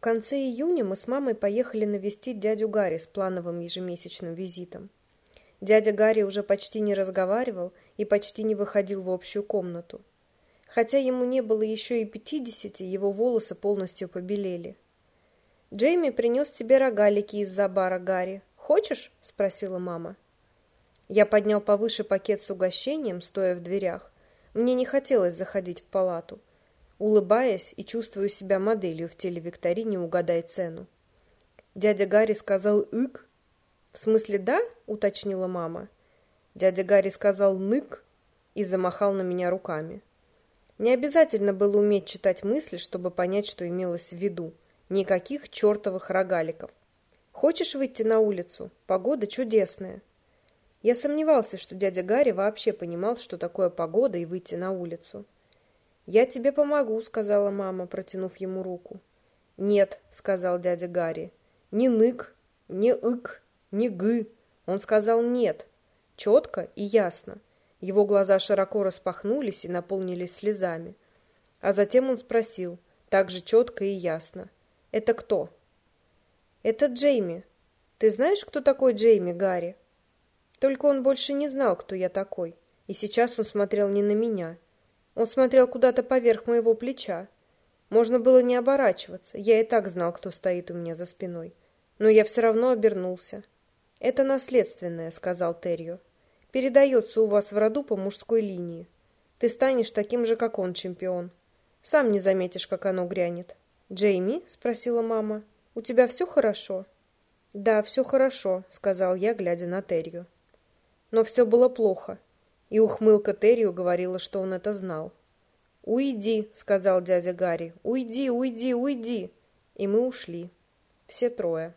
В конце июня мы с мамой поехали навестить дядю Гарри с плановым ежемесячным визитом. Дядя Гарри уже почти не разговаривал и почти не выходил в общую комнату. Хотя ему не было еще и пятидесяти, его волосы полностью побелели. «Джейми принес тебе рогалики из-за бара, Гарри. Хочешь?» – спросила мама. Я поднял повыше пакет с угощением, стоя в дверях. Мне не хотелось заходить в палату – улыбаясь и чувствую себя моделью в телевикторине «Угадай цену». Дядя Гарри сказал «ик». «В смысле да?» — уточнила мама. Дядя Гарри сказал «нык» и замахал на меня руками. Не обязательно было уметь читать мысли, чтобы понять, что имелось в виду. Никаких чертовых рогаликов. «Хочешь выйти на улицу? Погода чудесная». Я сомневался, что дядя Гарри вообще понимал, что такое погода и выйти на улицу. «Я тебе помогу», — сказала мама, протянув ему руку. «Нет», — сказал дядя Гарри. «Не нык, не ик, не гы». Он сказал «нет». Четко и ясно. Его глаза широко распахнулись и наполнились слезами. А затем он спросил, так же четко и ясно. «Это кто?» «Это Джейми. Ты знаешь, кто такой Джейми, Гарри?» Только он больше не знал, кто я такой. И сейчас он смотрел не на меня, он смотрел куда-то поверх моего плеча. Можно было не оборачиваться, я и так знал, кто стоит у меня за спиной. Но я все равно обернулся. «Это наследственное», — сказал Террио. «Передается у вас в роду по мужской линии. Ты станешь таким же, как он, чемпион. Сам не заметишь, как оно грянет». «Джейми?» — спросила мама. «У тебя все хорошо?» «Да, все хорошо», — сказал я, глядя на Террио. Но все было плохо. И ухмылка Террио говорила, что он это знал. «Уйди», — сказал дядя Гарри. «Уйди, уйди, уйди!» И мы ушли. Все трое.